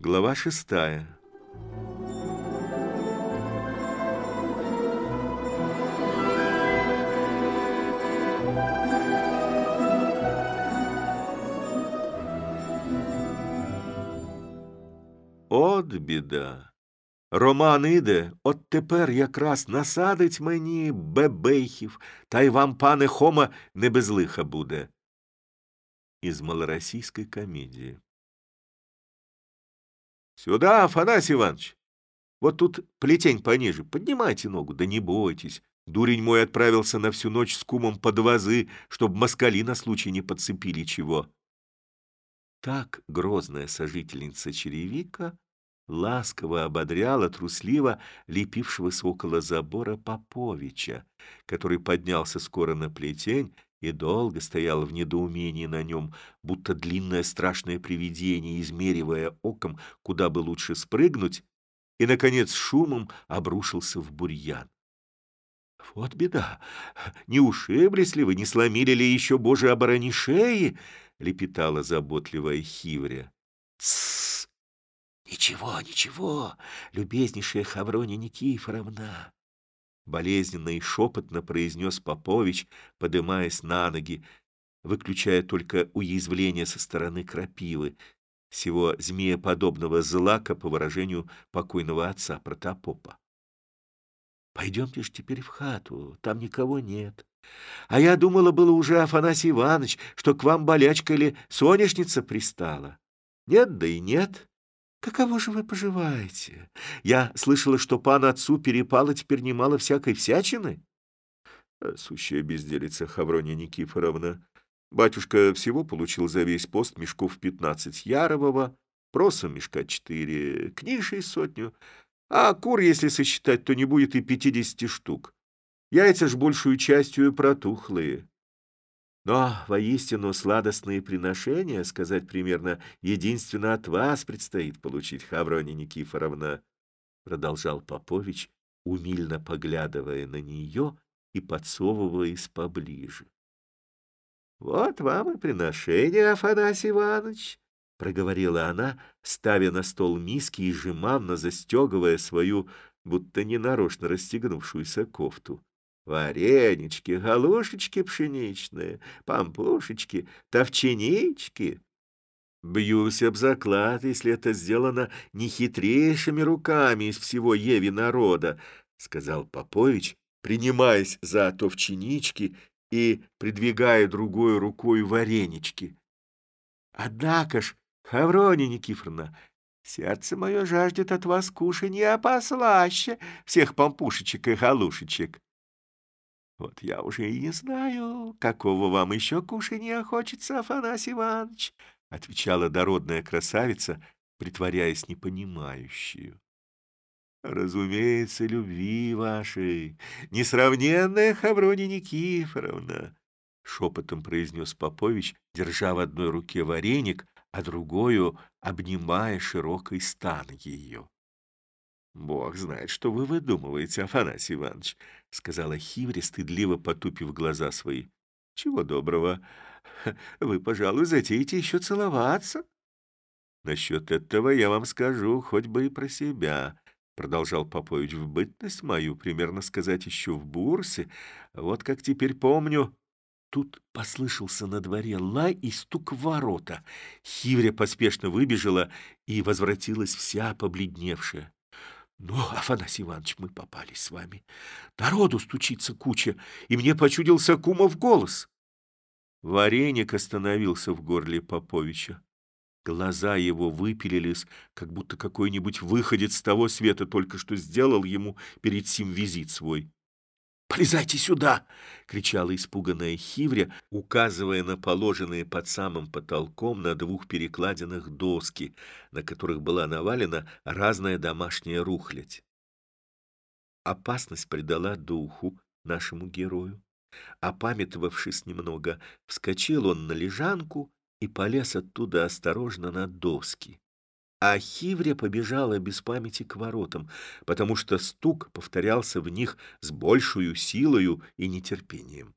Глава шестая. От біда. Роман іде, от тепер якраз насадить мені бебейхів, та й вам, пане Хома, не без лиха буде. Із малоросійської комедії. Сюда, Афанасий Иванович. Вот тут плетень пониже. Поднимайте ногу, да не бойтесь. Дурень мой отправился на всю ночь с кумом под вазы, чтоб москали на случай не подцепили чего. Так грозная сожительница черевика ласково ободряла трусливо лепившегося около забора Поповича, который поднялся скоро на плетень и долго стоял в недоумении на нем, будто длинное страшное привидение, измеривая оком, куда бы лучше спрыгнуть, и, наконец, шумом обрушился в бурьян. «Вот беда! Не ушиблись ли вы, не сломили ли еще, Боже, оборони шеи?» — лепетала заботливая Хивря. «Тссс! Ничего, ничего, любезнейшая Хавроня Никифоровна!» Болезненно и шепотно произнес Попович, подымаясь на ноги, выключая только уязвление со стороны крапивы, всего змееподобного злака по выражению покойного отца протопопа. Пойдемте ж теперь в хату, там никого нет. А я думала было уже, Афанасий Иванович, что к вам болячка или соняшница пристала. Нет, да и нет. Каково же вы поживаете? Я слышала, что пан отцу перепало теперь немало всякой всячины. Э, сущая безделица Хаврония Никифоровна. Батюшка всего получил за весь пост мешков пятнадцать ярового, проса мешка четыре, книжей сотню, а кур, если сосчитать, то не будет и пятидесяти штук. Яйца ж большую частью протухлые. Но воистину сладостные приношения, сказать примерно, единственно от вас предстоит получить, Хаврония Никифоровна, продолжал Попович, умильно поглядывая на нее и подсовываясь поближе. Вот вам и приношение, Афанасий Иванович, проговорила она, ставя на стол миски и жеманно застегивая свою, будто ненарочно расстегнувшуюся кофту. Варенички, галушечки пшеничные, пампушечки, товченички. Бьюсь об заклад, если это сделано не хитрейшими руками из всего Еви народа, — сказал Попович, принимаясь за товченички и придвигая другой рукой варенички. Однако ж, Хаврония Никифоровна, сердце мое жаждет от вас кушанья послаще всех пампушечек и галушечек. Вот я уже и не знаю, какого вам еще кушанья хочется, Афанасий Иванович, — отвечала дородная красавица, притворяясь непонимающую. Разумеется, любви вашей, несравненная Хаврония Никифоровна, — шепотом произнес Попович, держа в одной руке вареник, а другую обнимая широкий стан ее. «Бог знает, что вы выдумываете, Афанасий Иванович», — сказала Хиври, стыдливо потупив глаза свои. «Чего доброго. Вы, пожалуй, затеете еще целоваться». «Насчет этого я вам скажу, хоть бы и про себя», — продолжал Попович в бытность мою, примерно сказать, еще в бурсе. Вот как теперь помню. Тут послышался на дворе лай и стук в ворота. Хивря поспешно выбежала и возвратилась вся побледневшая. Ну, Афанасий Иванович, мы попались с вами. Народу стучится куча, и мне почудился Кумов голос. Вареник остановился в горле Поповича. Глаза его выпилились, как будто какой-нибудь выходец с того света только что сделал ему перед сим визит свой. «Полезайте сюда!» — кричала испуганная Хивря, указывая на положенные под самым потолком на двух перекладинах доски, на которых была навалена разная домашняя рухлядь. Опасность придала духу нашему герою. Опамятовавшись немного, вскочил он на лежанку и полез оттуда осторожно на доски. А Хивря побежала без памяти к воротам, потому что стук повторялся в них с большую силою и нетерпением.